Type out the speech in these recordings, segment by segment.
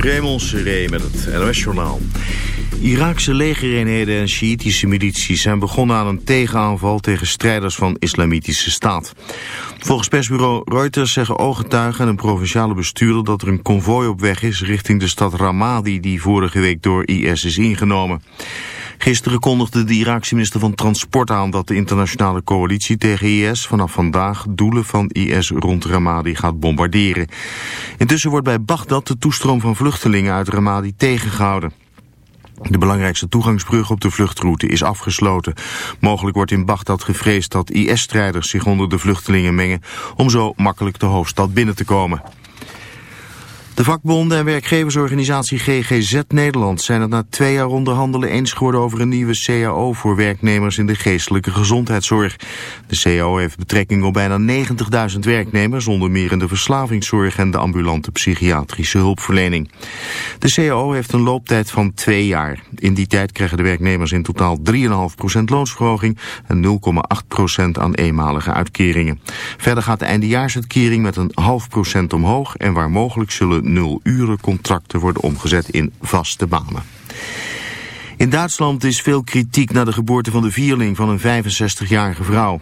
Raymond Seré met het NOS-journaal. Iraakse legereenheden en Sjiitische milities zijn begonnen aan een tegenaanval tegen strijders van Islamitische Staat. Volgens persbureau Reuters zeggen ooggetuigen en een provinciale bestuurder dat er een konvooi op weg is richting de stad Ramadi die vorige week door IS is ingenomen. Gisteren kondigde de Iraakse minister van Transport aan dat de internationale coalitie tegen IS vanaf vandaag doelen van IS rond Ramadi gaat bombarderen. Intussen wordt bij Bagdad de toestroom van vluchtelingen uit Ramadi tegengehouden. De belangrijkste toegangsbrug op de vluchtroute is afgesloten. Mogelijk wordt in Bagdad gevreesd dat IS-strijders zich onder de vluchtelingen mengen... om zo makkelijk de hoofdstad binnen te komen. De vakbonden en werkgeversorganisatie GGZ Nederland zijn het na twee jaar onderhandelen eens geworden over een nieuwe CAO voor werknemers in de geestelijke gezondheidszorg. De CAO heeft betrekking op bijna 90.000 werknemers, onder meer in de verslavingszorg en de ambulante psychiatrische hulpverlening. De CAO heeft een looptijd van twee jaar. In die tijd krijgen de werknemers in totaal 3,5% loonsverhoging en 0,8% aan eenmalige uitkeringen. Verder gaat de eindejaarsuitkering met een half procent omhoog en waar mogelijk zullen nul-uren-contracten worden omgezet in vaste banen. In Duitsland is veel kritiek naar de geboorte van de vierling van een 65-jarige vrouw.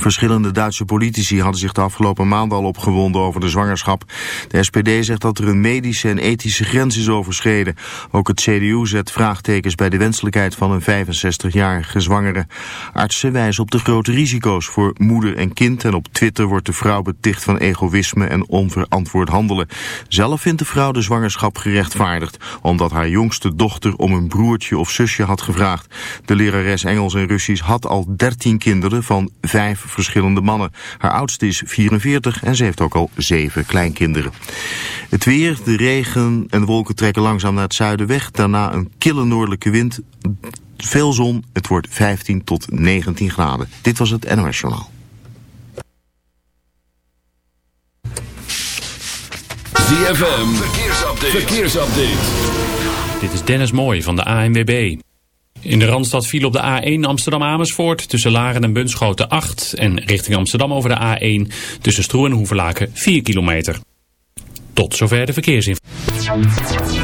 Verschillende Duitse politici hadden zich de afgelopen maanden al opgewonden over de zwangerschap. De SPD zegt dat er een medische en ethische grens is overschreden. Ook het CDU zet vraagtekens bij de wenselijkheid van een 65-jarige zwangere. Artsen wijzen op de grote risico's voor moeder en kind en op Twitter wordt de vrouw beticht van egoïsme en onverantwoord handelen. Zelf vindt de vrouw de zwangerschap gerechtvaardigd, omdat haar jongste dochter om een broertje of zusje had gevraagd. De lerares Engels en Russisch had al 13 kinderen van vijf verschillende mannen. Haar oudste is 44 en ze heeft ook al zeven kleinkinderen. Het weer, de regen en de wolken trekken langzaam naar het zuiden weg. Daarna een kille noordelijke wind, veel zon. Het wordt 15 tot 19 graden. Dit was het NOS Journaal. ZFM, verkeersupdate. verkeersupdate. Dit is Dennis Mooij van de ANWB. In de Randstad viel op de A1 Amsterdam-Amersfoort tussen Laren en Bunschoten 8 en richting Amsterdam over de A1 tussen Stroe en Hoevelaken 4 kilometer. Tot zover de verkeersinformatie.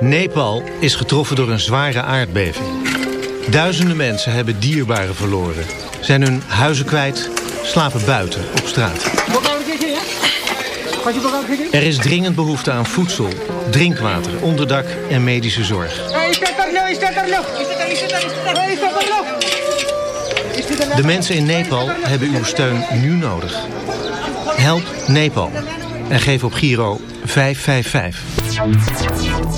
Nepal is getroffen door een zware aardbeving. Duizenden mensen hebben dierbaren verloren. Zijn hun huizen kwijt, slapen buiten op straat. Er is dringend behoefte aan voedsel, drinkwater, onderdak en medische zorg. De mensen in Nepal hebben uw steun nu nodig. Help Nepal en geef op Giro 555.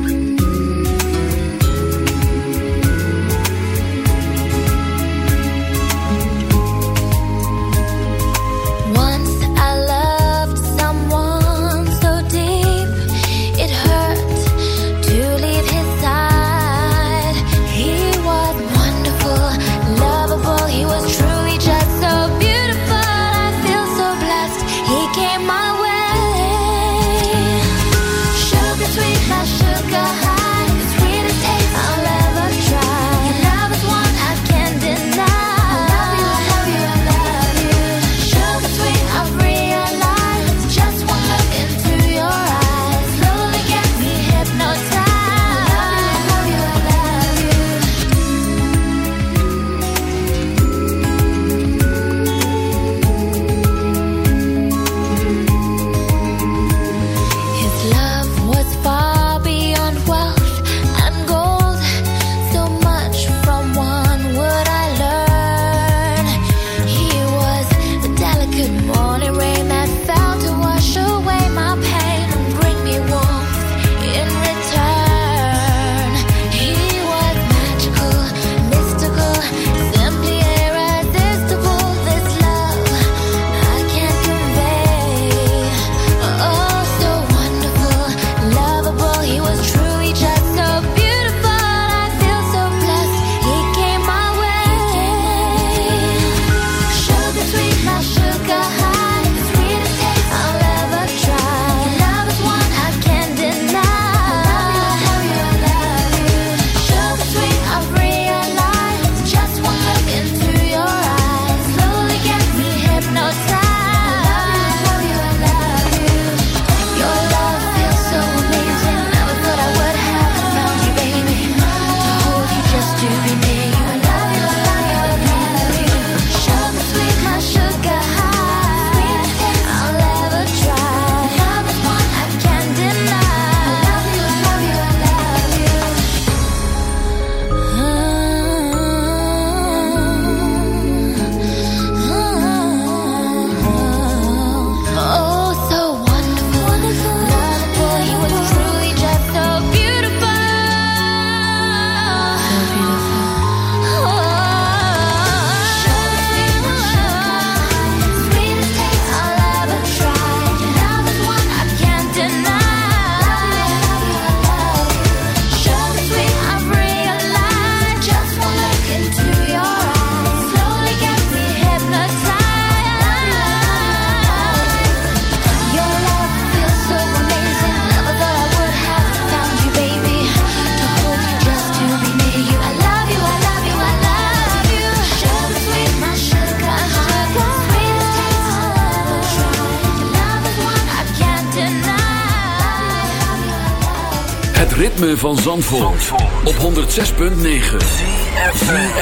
Ritme van Zandvoort, op 106.9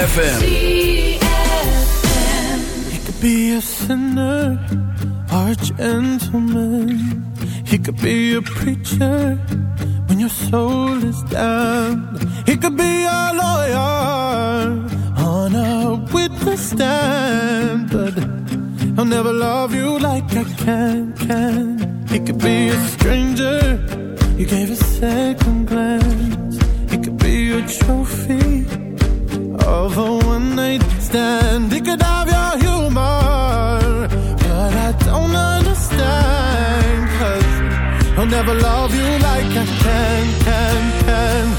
FM. He could be a sinner or a gentleman. He could be a preacher when your soul is down. He could be a lawyer on a witness stand, but I'll never love you like I can, can. He could be a stranger you gave a second glance. It could be a trophy of a one night stand. It could have your humor, but I don't understand. Cause I'll never love you like I can, can, can.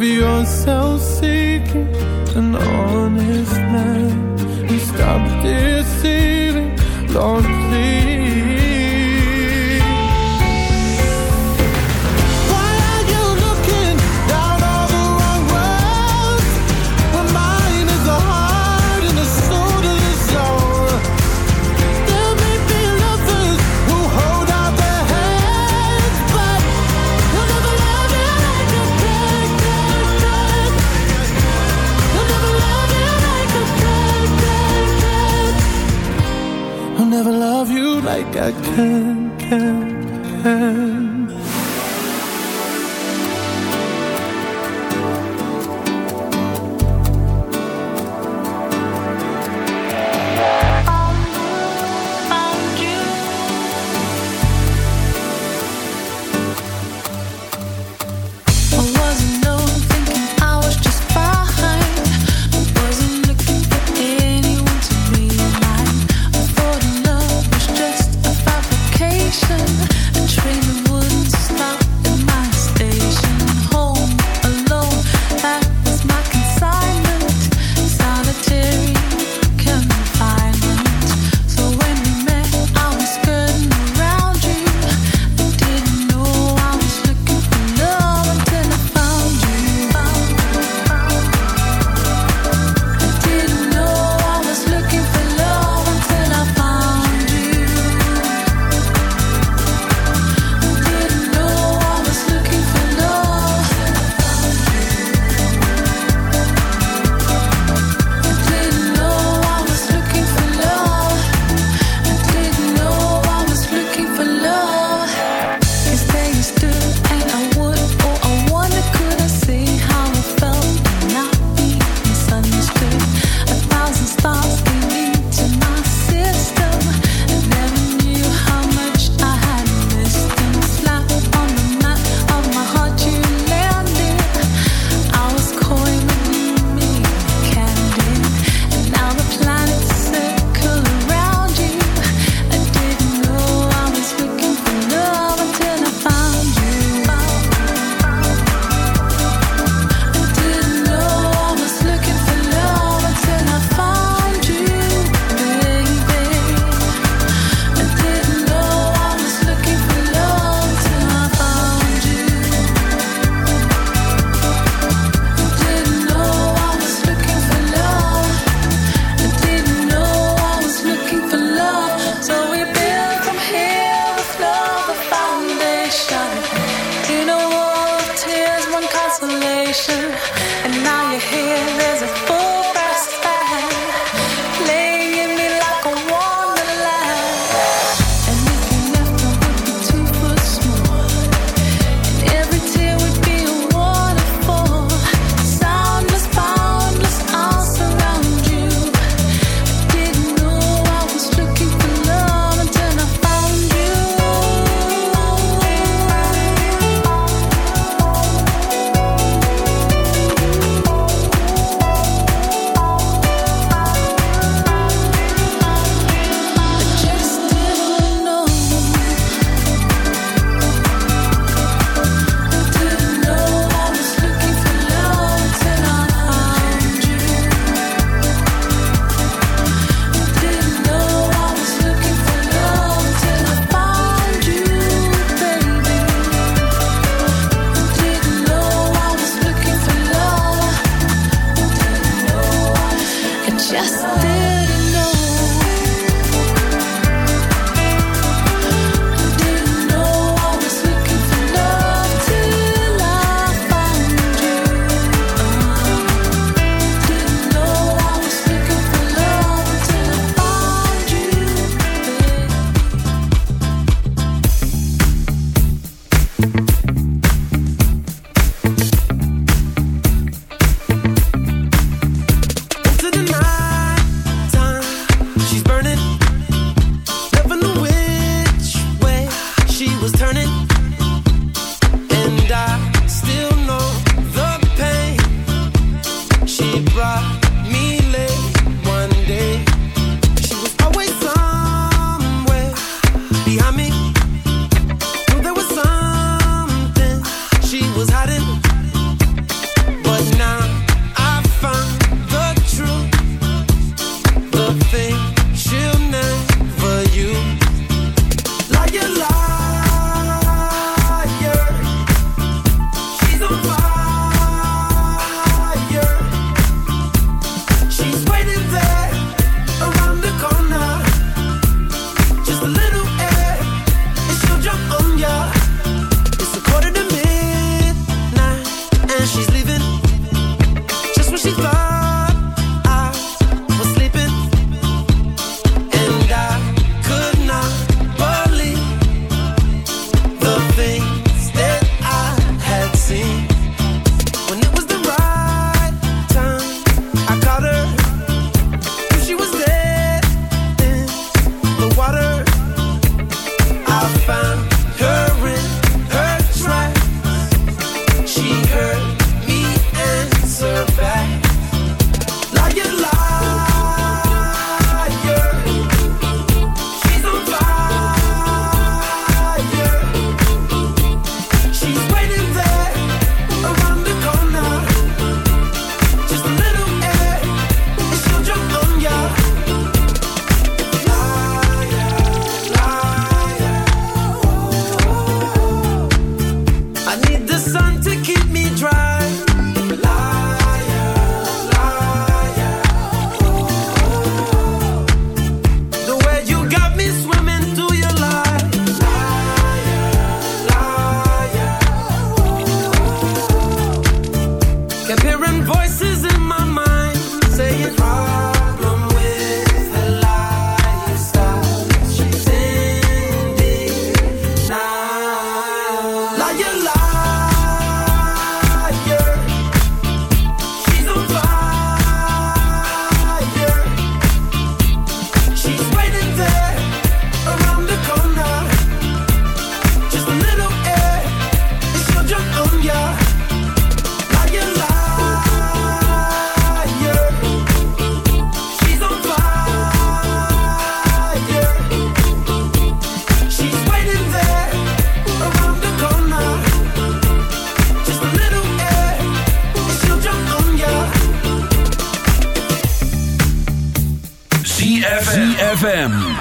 If you're self-seeking, an honest man, you stop deceiving, Lord, I can, can, isolation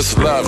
somebody you just love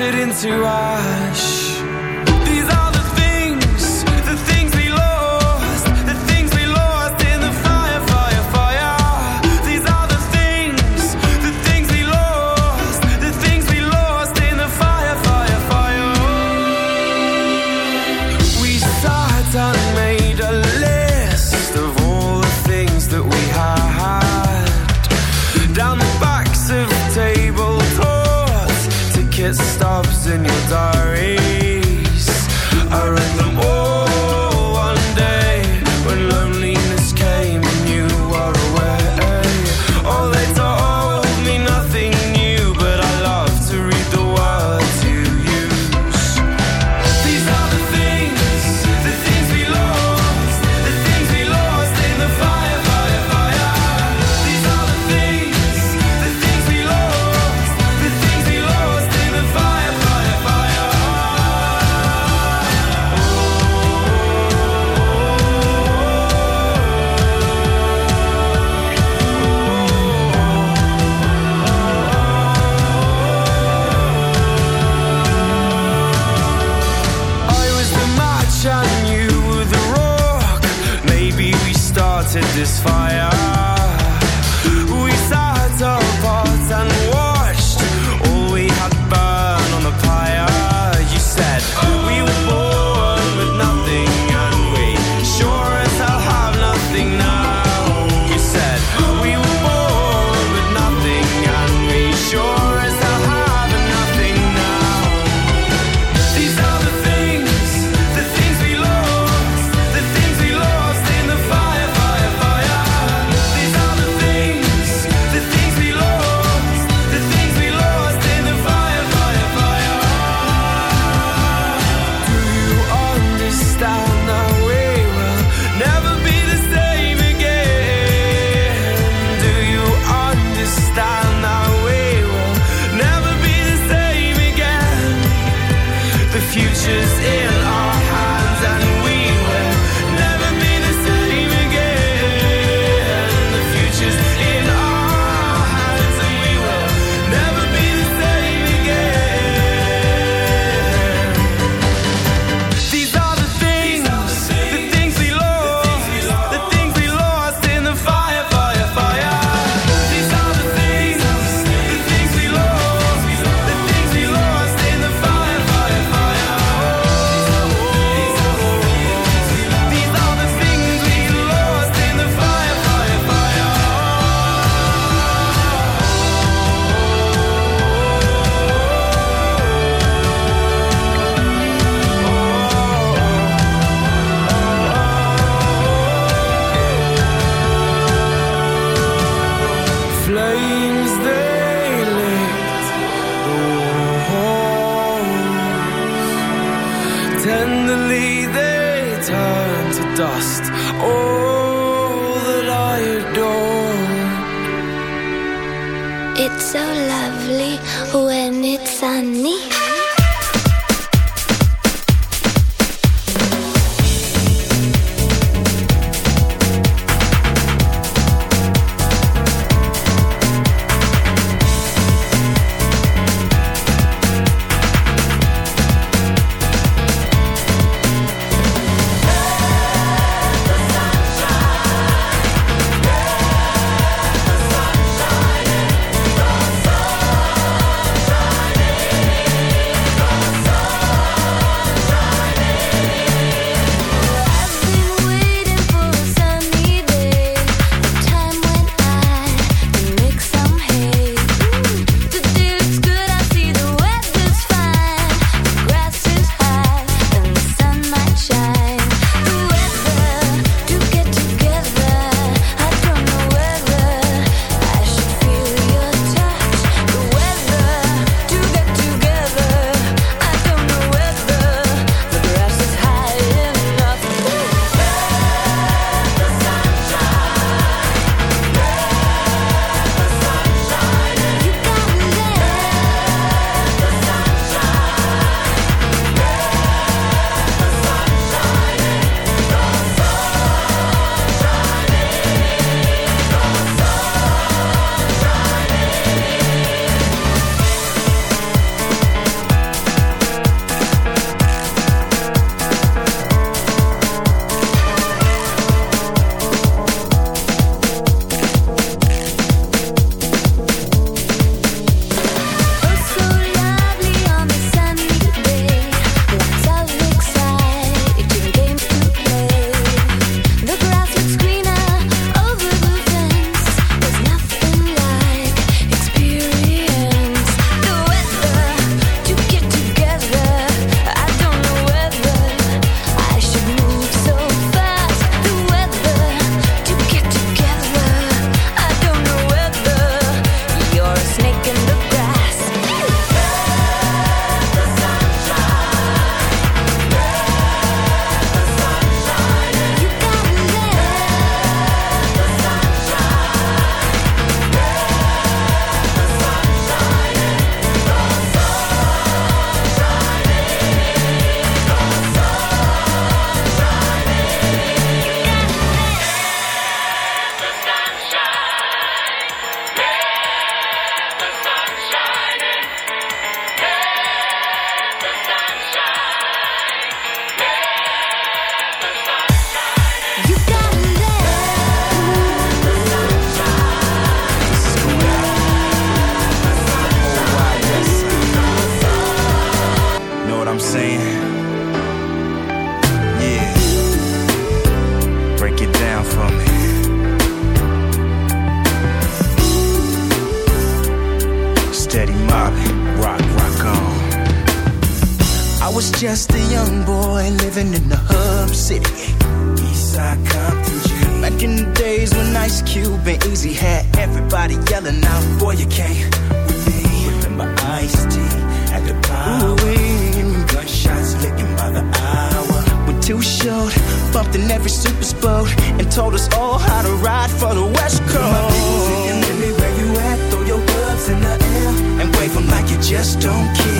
Shattered into ash. Started this fire. Dust. All that I adore. It's so lovely when boat and told us all how to ride for the West Coast. My people singing, Millie, where you at? Throw your gloves in the air and wave 'em like you just don't care.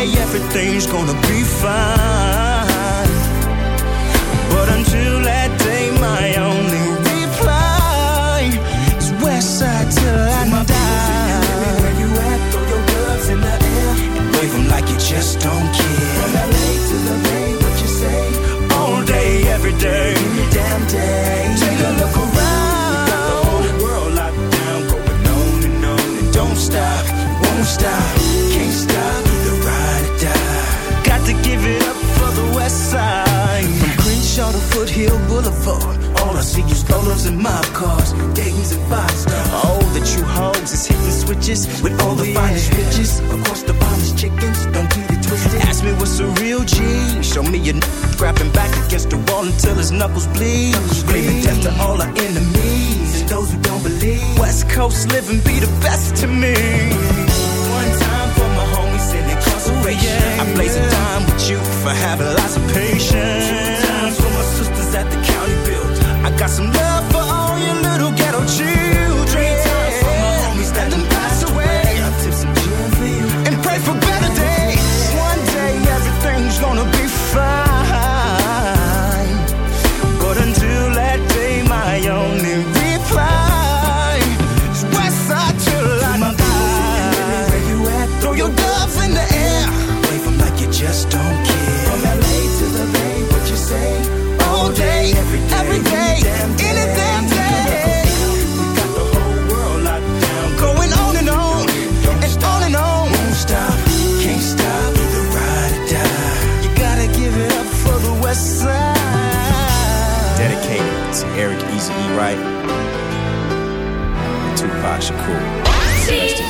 Day everything's gonna be fine. But until that day, my only reply is west side till I die. Where you at? Throw your gloves in the air and wave 'em like you just don't care. From LA to the Bay, what you say? All day, every day, every damn day. Take a look around. We got the whole world locked down, going on and on and don't stop, won't stop. Side. From Crenshaw to Foothill Boulevard. All I see is rollers and mob cars, Dayton's and five stars. Oh, the true hogs is hitting switches with all the finest bitches. Of course, the finest chickens, don't get it twisted. Ask me what's a real G. Show me your n- grabbing back against the wall until his knuckles bleed. Screaming death to all our enemies and those who don't believe. West Coast living be the best to me. I blaze a time with you for having lots of patience. Two times for my sisters at the county build. I got some love for all And Tupac Shakur. TFM.